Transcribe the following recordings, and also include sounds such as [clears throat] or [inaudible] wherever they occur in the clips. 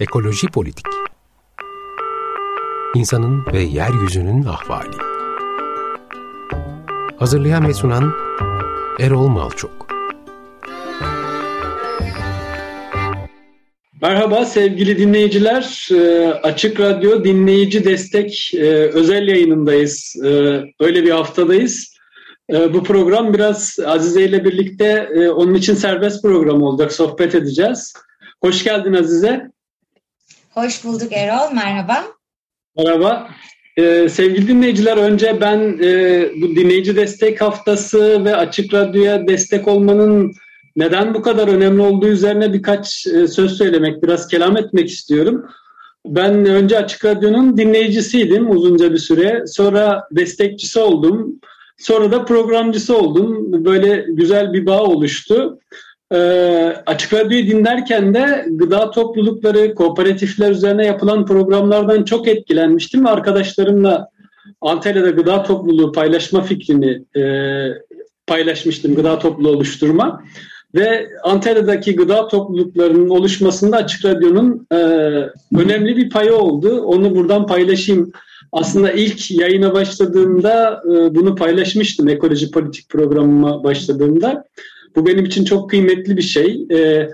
Ekoloji Politik İnsanın ve Yeryüzünün Ahvali Hazırlayan ve sunan Erol Malçok Merhaba sevgili dinleyiciler. Ee, Açık Radyo Dinleyici Destek e, özel yayınındayız. Ee, öyle bir haftadayız. Ee, bu program biraz Azize ile birlikte e, onun için serbest program olacak. Sohbet edeceğiz. Hoş geldin Azize. Hoş bulduk Erol. Merhaba. Merhaba. Ee, sevgili dinleyiciler önce ben e, bu dinleyici destek haftası ve Açık Radyo'ya destek olmanın neden bu kadar önemli olduğu üzerine birkaç e, söz söylemek, biraz kelam etmek istiyorum. Ben önce Açık Radyo'nun dinleyicisiydim uzunca bir süre. Sonra destekçisi oldum. Sonra da programcısı oldum. Böyle güzel bir bağ oluştu. Ee, Açık Radyo'yu dinlerken de gıda toplulukları, kooperatifler üzerine yapılan programlardan çok etkilenmiştim. Arkadaşlarımla Antalya'da gıda topluluğu paylaşma fikrini e, paylaşmıştım, gıda topluluğu oluşturma. Ve Antalya'daki gıda topluluklarının oluşmasında Açık Radyo'nun e, önemli bir payı oldu. Onu buradan paylaşayım. Aslında ilk yayına başladığımda e, bunu paylaşmıştım ekoloji politik programıma başladığımda. Bu benim için çok kıymetli bir şey. E,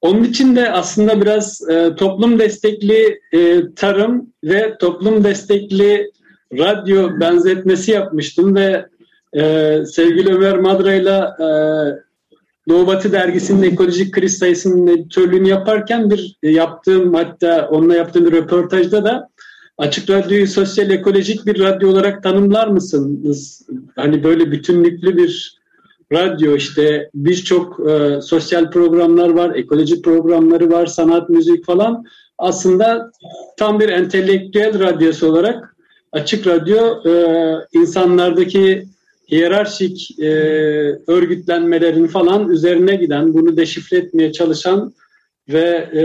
onun için de aslında biraz e, toplum destekli e, tarım ve toplum destekli radyo benzetmesi yapmıştım ve e, sevgili Ömer Madra'yla e, Doğu Batı dergisinin ekolojik kriz sayısının editörlüğünü yaparken bir yaptığım hatta onunla yaptığım bir röportajda da Açık Radyo'yu sosyal ekolojik bir radyo olarak tanımlar mısınız? Hani böyle bütünlüklü bir radyo işte birçok e, sosyal programlar var, ekoloji programları var, sanat, müzik falan. Aslında tam bir entelektüel radyosu olarak Açık Radyo e, insanlardaki hiyerarşik e, örgütlenmelerin falan üzerine giden, bunu deşifre etmeye çalışan ve e,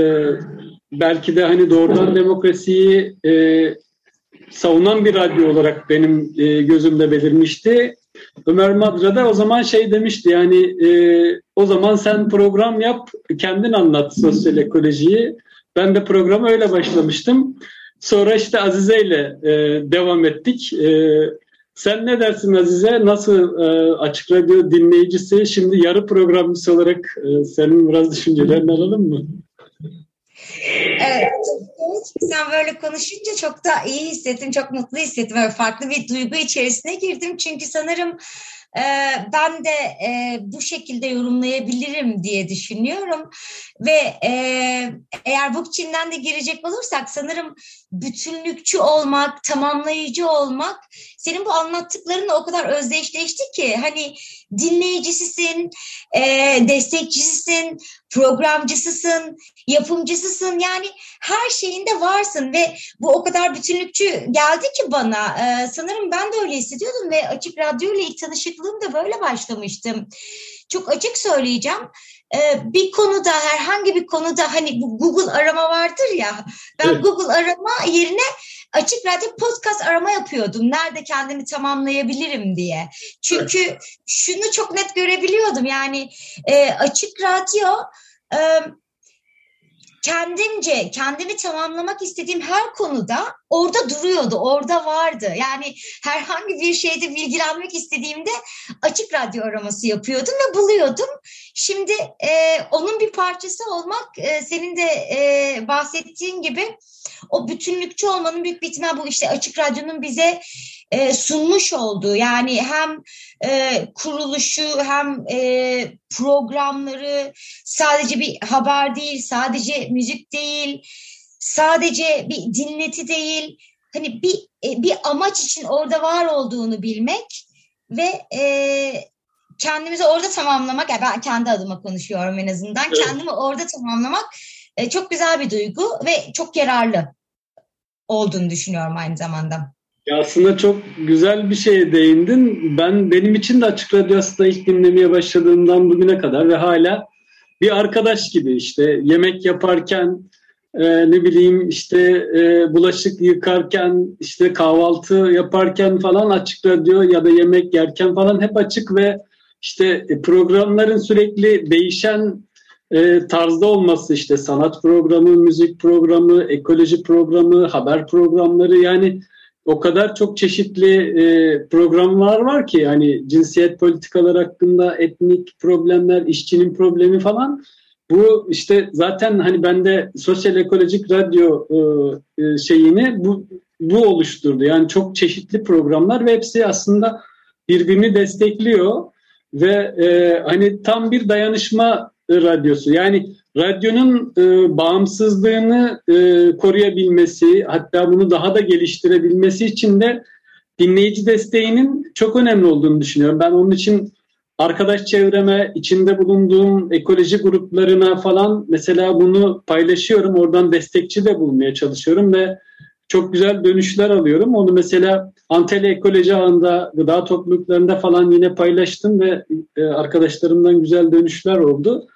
belki de hani doğrudan demokrasiyi e, savunan bir radyo olarak benim e, gözümde belirmişti. Ömer Madra da o zaman şey demişti yani e, o zaman sen program yap kendin anlat sosyal ekolojiyi. Ben de programa öyle başlamıştım. Sonra işte Azize ile e, devam ettik. E, sen ne dersin Azize? Nasıl e, Açık Radyo dinleyicisi, şimdi yarı programcısı olarak e, senin biraz düşüncelerini alalım mı? Evet, sen böyle konuşunca çok da iyi hissettim, çok mutlu hissettim. Böyle farklı bir duygu içerisine girdim. Çünkü sanırım e, ben de e, bu şekilde yorumlayabilirim diye düşünüyorum. Ve e, eğer Bookchin'den de girecek olursak sanırım bütünlükçü olmak, tamamlayıcı olmak senin bu anlattıklarınla o kadar özdeşleşti ki hani dinleyicisisin, e, destekçisisin, programcısısın, yapımcısısın yani her şeyinde varsın ve bu o kadar bütünlükçü geldi ki bana. E, sanırım ben de öyle hissediyordum ve Açık Radyo ile ilk tanışıklığım da böyle başlamıştım. Çok açık söyleyeceğim ee, bir konuda herhangi bir konuda hani bu Google arama vardır ya ben evet. Google arama yerine açık radyo podcast arama yapıyordum. Nerede kendimi tamamlayabilirim diye. Çünkü evet. şunu çok net görebiliyordum yani e, açık radyo e, kendimce kendimi tamamlamak istediğim her konuda orada duruyordu, orada vardı. Yani herhangi bir şeyde bilgilenmek istediğimde açık radyo araması yapıyordum ve buluyordum. Şimdi e, onun bir parçası olmak e, senin de e, bahsettiğin gibi o bütünlükçü olmanın büyük bir bu işte açık radyonun bize e, sunmuş olduğu yani hem e, kuruluşu hem e, programları sadece bir haber değil sadece müzik değil sadece bir dinleti değil hani bir e, bir amaç için orada var olduğunu bilmek ve e, kendimizi orada tamamlamak yani ben kendi adıma konuşuyorum en azından evet. kendimi orada tamamlamak e, çok güzel bir duygu ve çok yararlı olduğunu düşünüyorum aynı zamanda. Ya aslında çok güzel bir şeye değindin. Ben benim için de Açık Radyo aslında ilk dinlemeye başladığımdan bugüne kadar ve hala bir arkadaş gibi işte yemek yaparken e, ne bileyim işte e, bulaşık yıkarken işte kahvaltı yaparken falan Açık Radyo ya da yemek yerken falan hep açık ve işte programların sürekli değişen e, tarzda olması işte sanat programı, müzik programı, ekoloji programı, haber programları yani o kadar çok çeşitli e, programlar var ki hani cinsiyet politikaları hakkında etnik problemler, işçinin problemi falan. Bu işte zaten hani bende sosyal ekolojik radyo e, e, şeyini bu bu oluşturdu. Yani çok çeşitli programlar ve hepsi aslında birbirini destekliyor ve e, hani tam bir dayanışma radyosu. Yani radyonun e, bağımsızlığını e, koruyabilmesi, hatta bunu daha da geliştirebilmesi için de dinleyici desteğinin çok önemli olduğunu düşünüyorum. Ben onun için arkadaş çevreme, içinde bulunduğum ekoloji gruplarına falan mesela bunu paylaşıyorum. Oradan destekçi de bulmaya çalışıyorum ve çok güzel dönüşler alıyorum. Onu mesela Antalya Ekoloji Ağı'nda, gıda topluluklarında falan yine paylaştım ve e, arkadaşlarımdan güzel dönüşler oldu.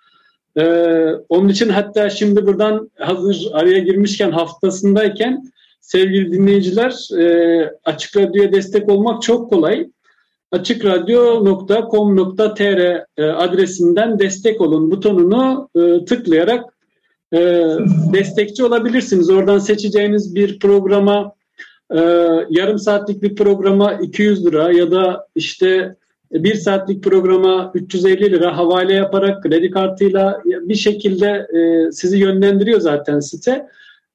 Ee, onun için hatta şimdi buradan hazır araya girmişken haftasındayken sevgili dinleyiciler e, Açık Radyo'ya destek olmak çok kolay. Açıkradyo.com.tr e, adresinden destek olun butonunu e, tıklayarak e, destekçi olabilirsiniz. Oradan seçeceğiniz bir programa e, yarım saatlik bir programa 200 lira ya da işte bir saatlik programa 350 lira havale yaparak kredi kartıyla bir şekilde e, sizi yönlendiriyor zaten site.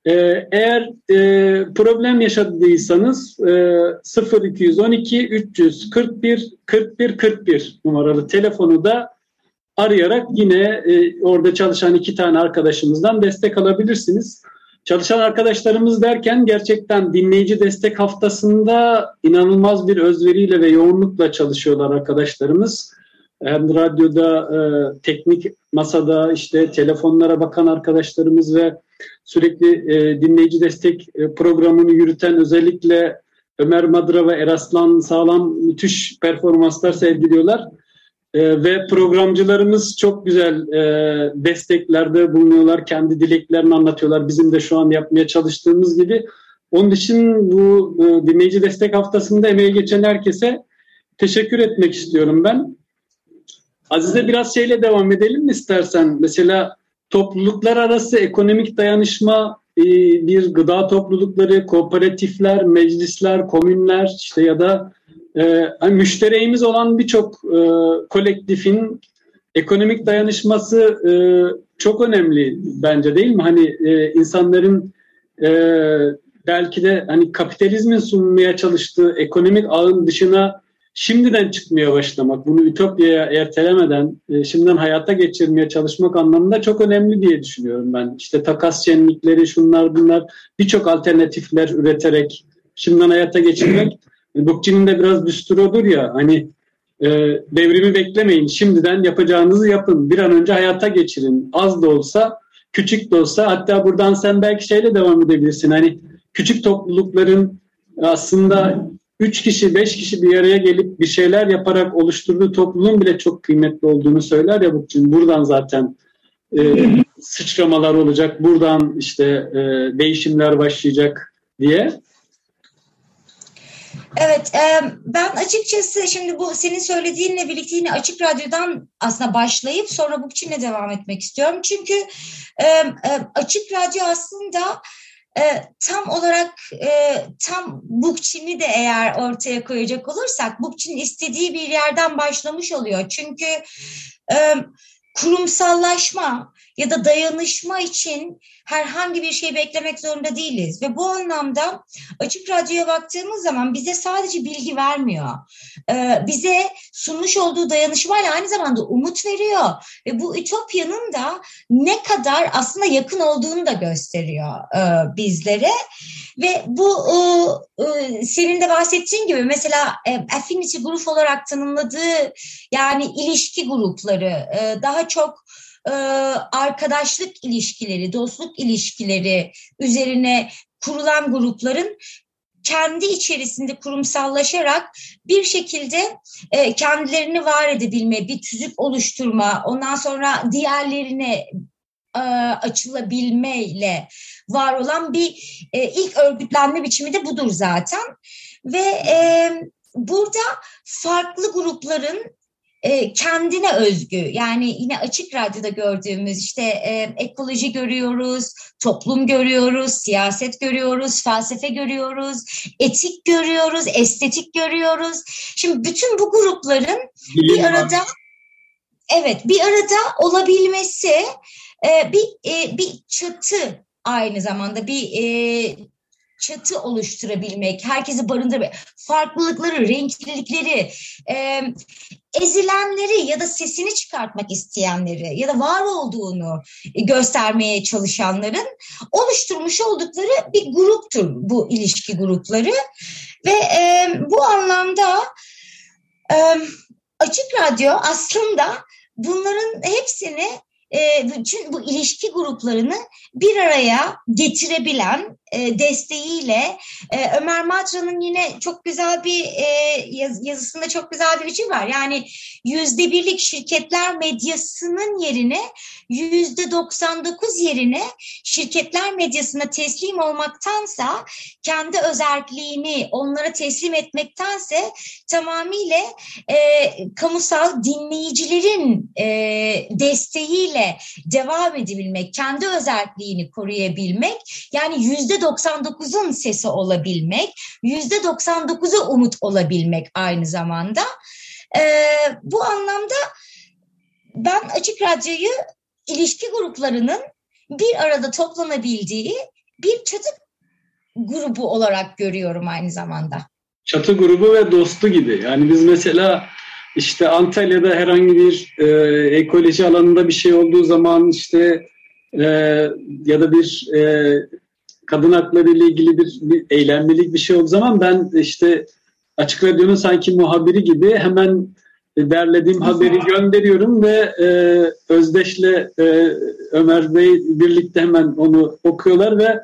E, eğer e, problem yaşadıysanız e, 0212 341 41 41 numaralı telefonu da arayarak yine e, orada çalışan iki tane arkadaşımızdan destek alabilirsiniz. Çalışan arkadaşlarımız derken gerçekten dinleyici destek haftasında inanılmaz bir özveriyle ve yoğunlukla çalışıyorlar arkadaşlarımız. Hem radyoda, e, teknik masada, işte telefonlara bakan arkadaşlarımız ve sürekli e, dinleyici destek e, programını yürüten özellikle Ömer Madra ve Eraslan sağlam müthiş performanslar sergiliyorlar. E, ve programcılarımız çok güzel e, desteklerde bulunuyorlar. Kendi dileklerini anlatıyorlar. Bizim de şu an yapmaya çalıştığımız gibi. Onun için bu e, dinleyici destek haftasında emeği geçen herkese teşekkür etmek istiyorum ben. Azize biraz şeyle devam edelim mi istersen? Mesela topluluklar arası ekonomik dayanışma e, bir gıda toplulukları, kooperatifler, meclisler, komünler işte ya da e, hani müştereğimiz olan birçok e, kolektifin ekonomik dayanışması e, çok önemli bence değil mi? Hani e, insanların e, belki de hani kapitalizmin sunmaya çalıştığı ekonomik ağın dışına şimdiden çıkmaya başlamak, bunu ütopyaya ertelemeden e, şimdiden hayata geçirmeye çalışmak anlamında çok önemli diye düşünüyorum ben. İşte takas şenlikleri, şunlar bunlar birçok alternatifler üreterek şimdiden hayata geçirmek [clears throat] Bukçi'nin de biraz düsturudur ya hani e, devrimi beklemeyin şimdiden yapacağınızı yapın bir an önce hayata geçirin az da olsa küçük de olsa hatta buradan sen belki şeyle devam edebilirsin hani küçük toplulukların aslında üç kişi beş kişi bir araya gelip bir şeyler yaparak oluşturduğu topluluğun bile çok kıymetli olduğunu söyler ya Bukçin buradan zaten e, sıçramalar olacak buradan işte e, değişimler başlayacak diye. Evet, e, ben açıkçası şimdi bu senin söylediğinle birlikte yine Açık Radyo'dan aslında başlayıp sonra Bukçin'le devam etmek istiyorum. Çünkü e, e, Açık Radyo aslında tam olarak tam Bukçin'i de eğer ortaya koyacak olursak Bukçin istediği bir yerden başlamış oluyor. Çünkü kurumsallaşma ya da dayanışma için herhangi bir şey beklemek zorunda değiliz. Ve bu anlamda Açık Radyo'ya baktığımız zaman bize sadece bilgi vermiyor. Ee, bize sunmuş olduğu dayanışmayla aynı zamanda umut veriyor. Ve bu ütopyanın da ne kadar aslında yakın olduğunu da gösteriyor e, bizlere. Ve bu e, e, senin de bahsettiğin gibi mesela e, affinity grup olarak tanımladığı yani ilişki grupları e, daha çok e, arkadaşlık ilişkileri, dostluk ilişkileri üzerine kurulan grupların kendi içerisinde kurumsallaşarak bir şekilde e, kendilerini var edebilme, bir tüzük oluşturma, ondan sonra diğerlerine e, açılabilmeyle var olan bir ilk örgütlenme biçimi de budur zaten. Ve burada farklı grupların e, kendine özgü yani yine açık radyoda gördüğümüz işte e, ekoloji görüyoruz, toplum görüyoruz, siyaset görüyoruz, felsefe görüyoruz, etik görüyoruz, estetik görüyoruz. Şimdi bütün bu grupların bir arada evet bir arada olabilmesi e, bir e, bir çatı aynı zamanda bir e, çatı oluşturabilmek, herkesi barındırmak, farklılıkları, renklilikleri, e, ezilenleri ya da sesini çıkartmak isteyenleri ya da var olduğunu göstermeye çalışanların oluşturmuş oldukları bir gruptur bu ilişki grupları. Ve e, bu anlamda e, Açık Radyo aslında bunların hepsini bütün bu ilişki gruplarını bir araya getirebilen e, desteğiyle e, Ömer Madra'nın yine çok güzel bir e, yaz, yazısında çok güzel bir biçim var. Yani yüzde birlik şirketler medyasının yerine yüzde 99 yerine şirketler medyasına teslim olmaktansa kendi özelliğini onlara teslim etmektense tamamıyla kamusal dinleyicilerin desteğiyle devam edebilmek, kendi özelliğini koruyabilmek yani yüzde %99'un sesi olabilmek, %99'a umut olabilmek aynı zamanda. Ee, bu anlamda ben Açık Radyo'yu ilişki gruplarının bir arada toplanabildiği bir çatı grubu olarak görüyorum aynı zamanda. Çatı grubu ve dostu gibi. Yani biz mesela işte Antalya'da herhangi bir e, ekoloji alanında bir şey olduğu zaman işte e, ya da bir e, kadın hakları ile ilgili bir, bir eylemlilik bir şey olduğu zaman ben işte Açık Radyo'nun sanki muhabiri gibi hemen derlediğim haberi gönderiyorum ve e, Özdeş'le e, Ömer Bey birlikte hemen onu okuyorlar ve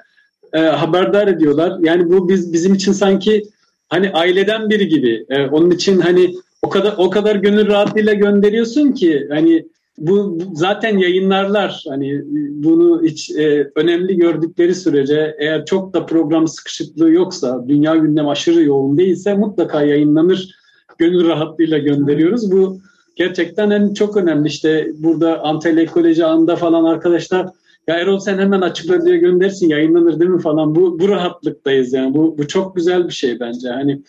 e, haberdar ediyorlar. Yani bu biz bizim için sanki hani aileden biri gibi. E, onun için hani o kadar o kadar gönül rahatlığıyla gönderiyorsun ki hani bu zaten yayınlarlar. Hani bunu hiç e, önemli gördükleri sürece eğer çok da program sıkışıklığı yoksa dünya gündem aşırı yoğun değilse mutlaka yayınlanır. Gönül rahatlığıyla gönderiyoruz. Bu gerçekten en çok önemli. İşte burada Antalya Ekoloji ağında falan arkadaşlar ya Erol sen hemen açıkla diye göndersin yayınlanır değil mi? falan. Bu, bu rahatlıktayız yani. Bu, bu çok güzel bir şey bence. Hani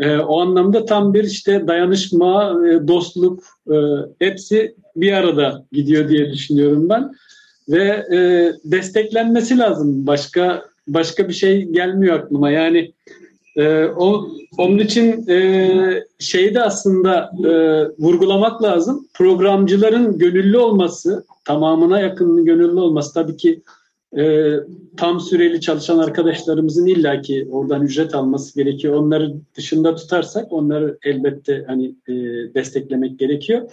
e, o anlamda tam bir işte dayanışma, e, dostluk e, hepsi bir arada gidiyor diye düşünüyorum ben. Ve e, desteklenmesi lazım. Başka başka bir şey gelmiyor aklıma. Yani e, o, onun için e, şeyi de aslında e, vurgulamak lazım. Programcıların gönüllü olması, tamamına yakın gönüllü olması tabii ki e, tam süreli çalışan arkadaşlarımızın illaki oradan ücret alması gerekiyor. Onları dışında tutarsak onları elbette hani e, desteklemek gerekiyor.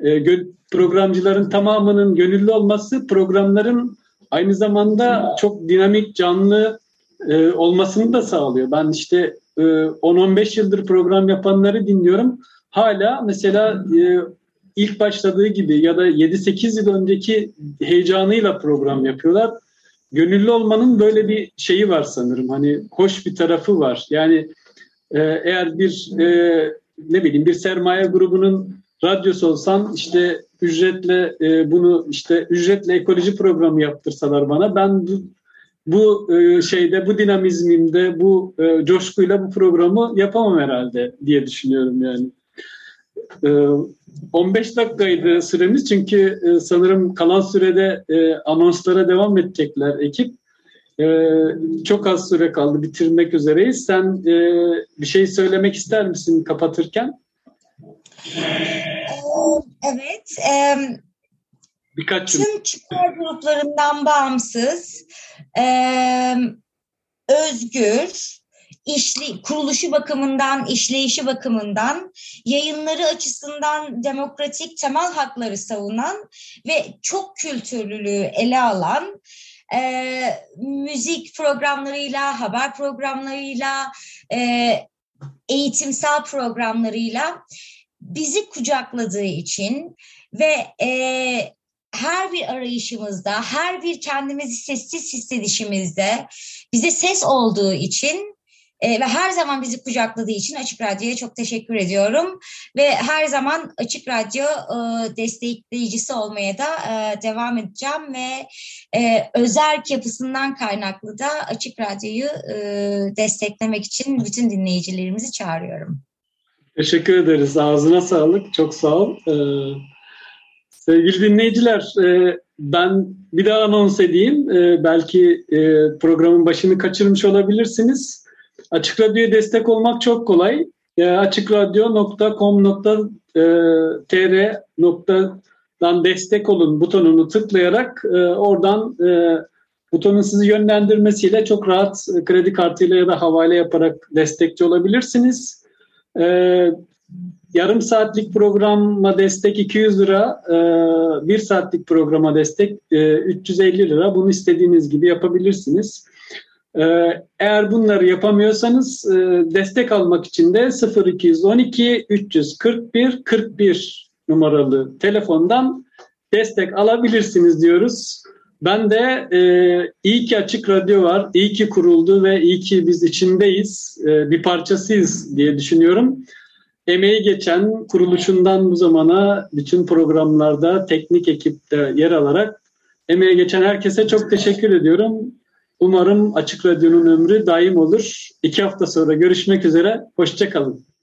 E, programcıların tamamının gönüllü olması programların aynı zamanda çok dinamik, canlı e, olmasını da sağlıyor. Ben işte e, 10-15 yıldır program yapanları dinliyorum. Hala mesela e, ilk başladığı gibi ya da 7-8 yıl önceki heyecanıyla program yapıyorlar gönüllü olmanın böyle bir şeyi var sanırım. Hani hoş bir tarafı var. Yani e, eğer bir e, ne bileyim bir sermaye grubunun radyosu olsan işte ücretle e, bunu işte ücretle ekoloji programı yaptırsalar bana ben bu, bu e, şeyde bu dinamizmimde bu e, coşkuyla bu programı yapamam herhalde diye düşünüyorum yani. 15 ee, dakikaydı süremiz çünkü e, sanırım kalan sürede e, anonslara devam edecekler ekip. Ee, çok az süre kaldı bitirmek üzereyiz. Sen e, bir şey söylemek ister misin kapatırken? Evet. Birkaç Tüm çıkar gruplarından bağımsız, özgür, işli, kuruluşu bakımından, işleyişi bakımından, yayınları açısından demokratik temel hakları savunan ve çok kültürlülüğü ele alan, e, müzik programlarıyla, haber programlarıyla, e, eğitimsel programlarıyla bizi kucakladığı için ve e, her bir arayışımızda, her bir kendimizi sessiz hissedişimizde bize ses olduğu için e, ve her zaman bizi kucakladığı için Açık Radyo'ya çok teşekkür ediyorum. Ve her zaman Açık Radyo e, destekleyicisi olmaya da e, devam edeceğim ve e, özerk yapısından kaynaklı da Açık Radyo'yu e, desteklemek için bütün dinleyicilerimizi çağırıyorum. Teşekkür ederiz. Ağzına sağlık. Çok sağ ol. Ee, sevgili dinleyiciler, e, ben bir daha anons edeyim. E, belki e, programın başını kaçırmış olabilirsiniz. Açık Radyo'ya destek olmak çok kolay. E, açıkradyo.com.tr destek olun butonunu tıklayarak e, oradan e, butonun sizi yönlendirmesiyle çok rahat kredi kartıyla ya da havale yaparak destekçi olabilirsiniz. Ee, yarım saatlik programa destek 200 lira, e, bir saatlik programa destek e, 350 lira. Bunu istediğiniz gibi yapabilirsiniz. E, eğer bunları yapamıyorsanız e, destek almak için de 0212 341 41 numaralı telefondan destek alabilirsiniz diyoruz. Ben de e, iyi ki Açık Radyo var, iyi ki kuruldu ve iyi ki biz içindeyiz, e, bir parçasıyız diye düşünüyorum. Emeği geçen kuruluşundan bu zamana bütün programlarda teknik ekipte yer alarak emeği geçen herkese çok teşekkür ediyorum. Umarım Açık Radyo'nun ömrü daim olur. İki hafta sonra görüşmek üzere. Hoşçakalın.